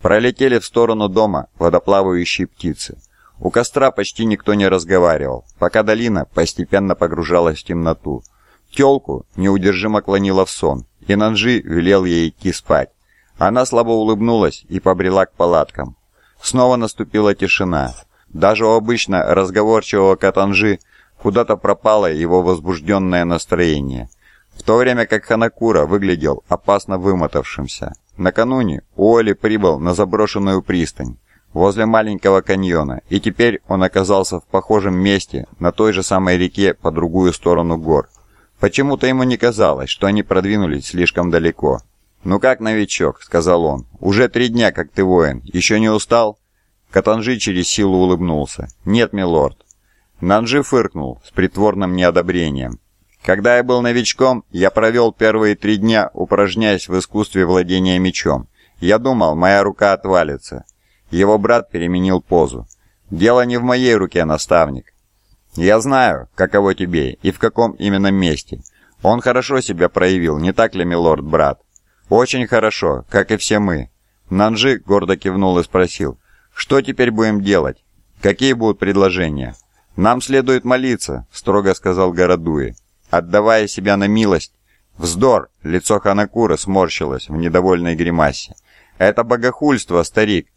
Пролетели в сторону дома водоплавающие птицы. У костра почти никто не разговаривал, пока долина постепенно погружалась в темноту. Тёлку неудержимо клонила в сон, и Нанжи велел ей идти спать. Она слабо улыбнулась и побрела к палаткам. Снова наступила тишина. Даже у обычно разговорчивого Катанжи куда-то пропало его возбужденное настроение. В то время как Ханакура выглядел опасно вымотавшимся. Накануне Уолли прибыл на заброшенную пристань возле маленького каньона, и теперь он оказался в похожем месте на той же самой реке по другую сторону гор. Почему-то ему не казалось, что они продвинулись слишком далеко. «Ну как, новичок?» — сказал он. «Уже три дня, как ты воин. Еще не устал?» Катанжи через силу улыбнулся. «Нет, милорд». Нанжи фыркнул с притворным неодобрением. «Когда я был новичком, я провел первые три дня, упражняясь в искусстве владения мечом. Я думал, моя рука отвалится». Его брат переменил позу. «Дело не в моей руке, наставник. Я знаю, каково тебе и в каком именно месте. Он хорошо себя проявил, не так ли, милорд, брат?» «Очень хорошо, как и все мы». Нанжи гордо кивнул и спросил, «Что теперь будем делать? Какие будут предложения?» «Нам следует молиться», — строго сказал Городуи, отдавая себя на милость. «Вздор!» — лицо Ханакура сморщилось в недовольной гримасе. «Это богохульство, старик!»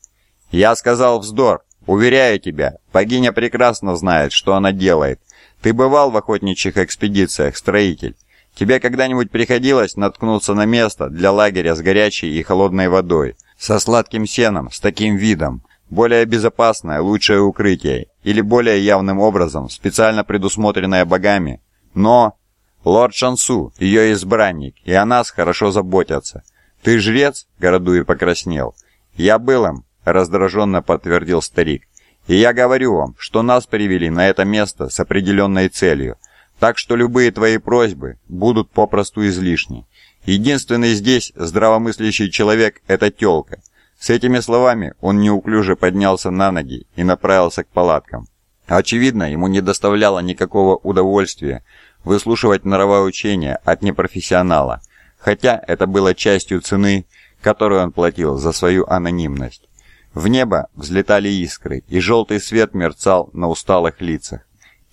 «Я сказал вздор! Уверяю тебя, богиня прекрасно знает, что она делает. Ты бывал в охотничьих экспедициях, строитель?» Тебе когда-нибудь приходилось наткнуться на место для лагеря с горячей и холодной водой, со сладким сеном, с таким видом? Более безопасное, лучшее укрытие, или более явным образом, специально предусмотренное богами? Но... Лорд Шансу, ее избранник, и о нас хорошо заботятся. Ты жрец? Городуй покраснел. Я был им, раздраженно подтвердил старик. И я говорю вам, что нас привели на это место с определенной целью – так что любые твои просьбы будут попросту излишни. Единственный здесь здравомыслящий человек – это тёлка. С этими словами он неуклюже поднялся на ноги и направился к палаткам. Очевидно, ему не доставляло никакого удовольствия выслушивать норовоучения от непрофессионала, хотя это было частью цены, которую он платил за свою анонимность. В небо взлетали искры, и желтый свет мерцал на усталых лицах.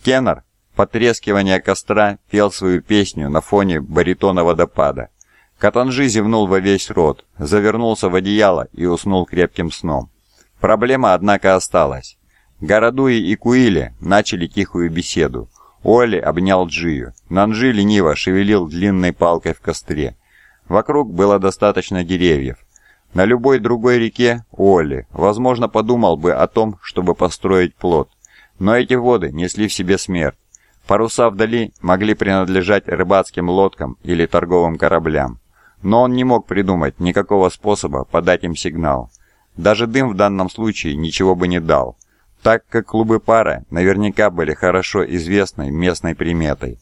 Тенор, потрескивания костра пел свою песню на фоне баритона водопада. Катанжи зевнул во весь рот, завернулся в одеяло и уснул крепким сном. Проблема, однако, осталась. Городуи и Куили начали тихую беседу. Оли обнял Джию. Нанжи лениво шевелил длинной палкой в костре. Вокруг было достаточно деревьев. На любой другой реке Оли, возможно, подумал бы о том, чтобы построить плот. Но эти воды несли в себе смерть. Паруса вдали могли принадлежать рыбацким лодкам или торговым кораблям, но он не мог придумать никакого способа подать им сигнал. Даже дым в данном случае ничего бы не дал, так как клубы пара наверняка были хорошо известной местной приметой.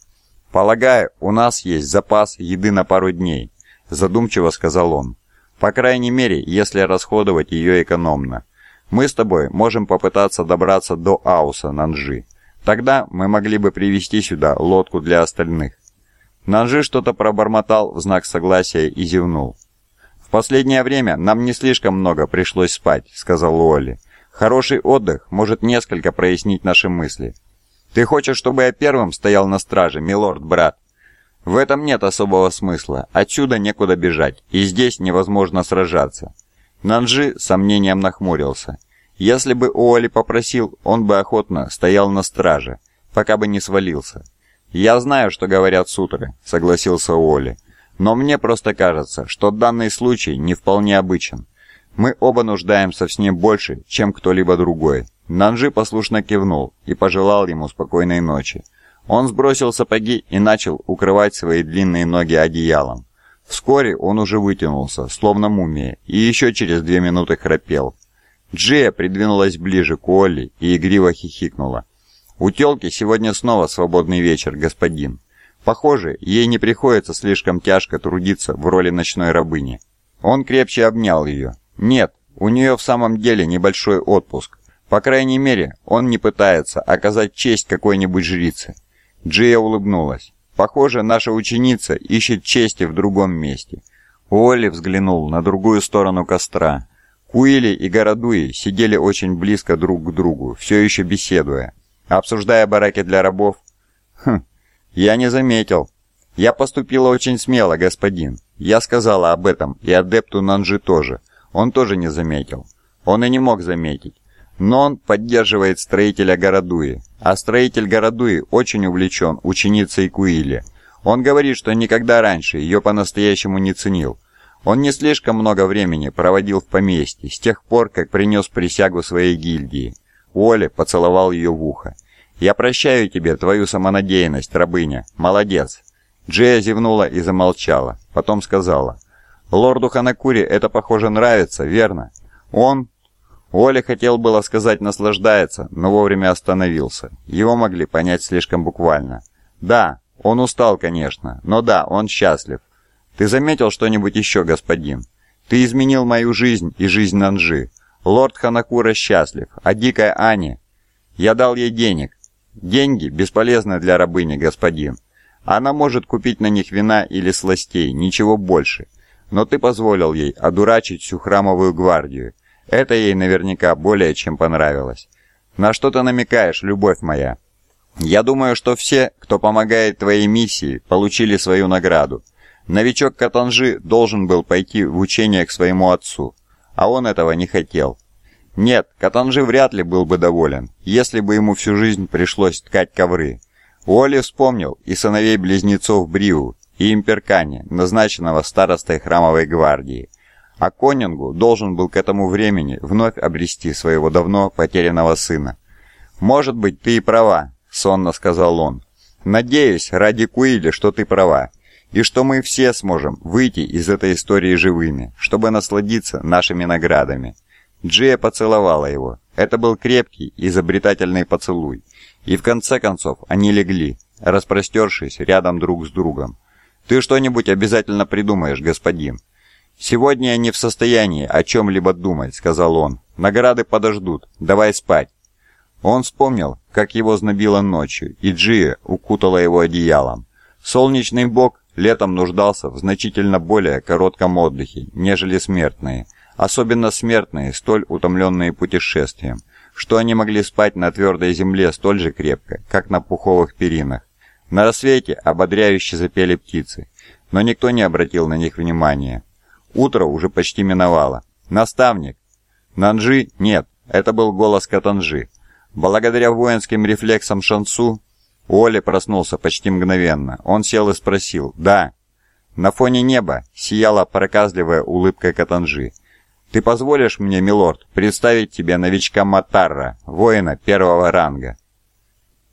«Полагаю, у нас есть запас еды на пару дней», – задумчиво сказал он. «По крайней мере, если расходовать ее экономно. Мы с тобой можем попытаться добраться до Ауса, Нанжи. Тогда мы могли бы привести сюда лодку для остальных. Нанжи что-то пробормотал в знак согласия и зевнул. «В последнее время нам не слишком много пришлось спать», — сказал Уолли. «Хороший отдых может несколько прояснить наши мысли». «Ты хочешь, чтобы я первым стоял на страже, милорд, брат?» «В этом нет особого смысла. Отсюда некуда бежать, и здесь невозможно сражаться». Нанжи сомнением нахмурился. Если бы Уолли попросил, он бы охотно стоял на страже, пока бы не свалился. «Я знаю, что говорят сутры», — согласился Уолли. «Но мне просто кажется, что данный случай не вполне обычен. Мы оба нуждаемся в нем больше, чем кто-либо другой». Нанжи послушно кивнул и пожелал ему спокойной ночи. Он сбросил сапоги и начал укрывать свои длинные ноги одеялом. Вскоре он уже вытянулся, словно мумия, и еще через две минуты храпел. Джия придвинулась ближе к Олли и игриво хихикнула. «У тёлки сегодня снова свободный вечер, господин. Похоже, ей не приходится слишком тяжко трудиться в роли ночной рабыни». Он крепче обнял ее. «Нет, у нее в самом деле небольшой отпуск. По крайней мере, он не пытается оказать честь какой-нибудь жрице». Джия улыбнулась. «Похоже, наша ученица ищет чести в другом месте». Уолли взглянул на другую сторону костра. Куили и Городуи сидели очень близко друг к другу, все еще беседуя. Обсуждая бараки для рабов? Хм, я не заметил. Я поступила очень смело, господин. Я сказала об этом, и адепту Нанжи тоже. Он тоже не заметил. Он и не мог заметить. Но он поддерживает строителя Городуи, а строитель Городуи очень увлечен ученицей Куили. Он говорит, что никогда раньше ее по-настоящему не ценил. Он не слишком много времени проводил в поместье, с тех пор, как принес присягу своей гильдии. Оля поцеловал ее в ухо. «Я прощаю тебе твою самонадеянность, рабыня. Молодец!» Джея зевнула и замолчала. Потом сказала. «Лорду Ханакури это, похоже, нравится, верно? Он...» Оля хотел было сказать «наслаждается», но вовремя остановился. Его могли понять слишком буквально. «Да, он устал, конечно, но да, он счастлив. Ты заметил что-нибудь еще, господин? Ты изменил мою жизнь и жизнь Нанжи. Лорд Ханакура счастлив, а дикая Ани... Я дал ей денег. Деньги бесполезны для рабыни, господин. Она может купить на них вина или сластей, ничего больше. Но ты позволил ей одурачить всю храмовую гвардию. Это ей наверняка более чем понравилось. На что ты намекаешь, любовь моя? Я думаю, что все, кто помогает твоей миссии, получили свою награду. Новичок Катанжи должен был пойти в учение к своему отцу, а он этого не хотел. Нет, Катанжи вряд ли был бы доволен, если бы ему всю жизнь пришлось ткать ковры. Уолли вспомнил и сыновей-близнецов Бриу, и Имперкани, назначенного старостой храмовой гвардии. А Конингу должен был к этому времени вновь обрести своего давно потерянного сына. «Может быть, ты и права», — сонно сказал он. «Надеюсь, ради Куиля, что ты права и что мы все сможем выйти из этой истории живыми, чтобы насладиться нашими наградами. Джия поцеловала его. Это был крепкий, изобретательный поцелуй. И в конце концов они легли, распростершись рядом друг с другом. «Ты что-нибудь обязательно придумаешь, господин». «Сегодня я не в состоянии о чем-либо думать», — сказал он. «Награды подождут. Давай спать». Он вспомнил, как его знобило ночью, и Джия укутала его одеялом. Солнечный бог летом нуждался в значительно более коротком отдыхе, нежели смертные, особенно смертные, столь утомленные путешествием, что они могли спать на твердой земле столь же крепко, как на пуховых перинах. На рассвете ободряюще запели птицы, но никто не обратил на них внимания. Утро уже почти миновало. «Наставник!» «Нанжи?» «Нет, это был голос Катанжи. Благодаря воинским рефлексам Шансу, Оля проснулся почти мгновенно. Он сел и спросил «Да». На фоне неба сияла проказливая улыбка Катанжи. «Ты позволишь мне, милорд, представить тебе новичка Матарра, воина первого ранга?»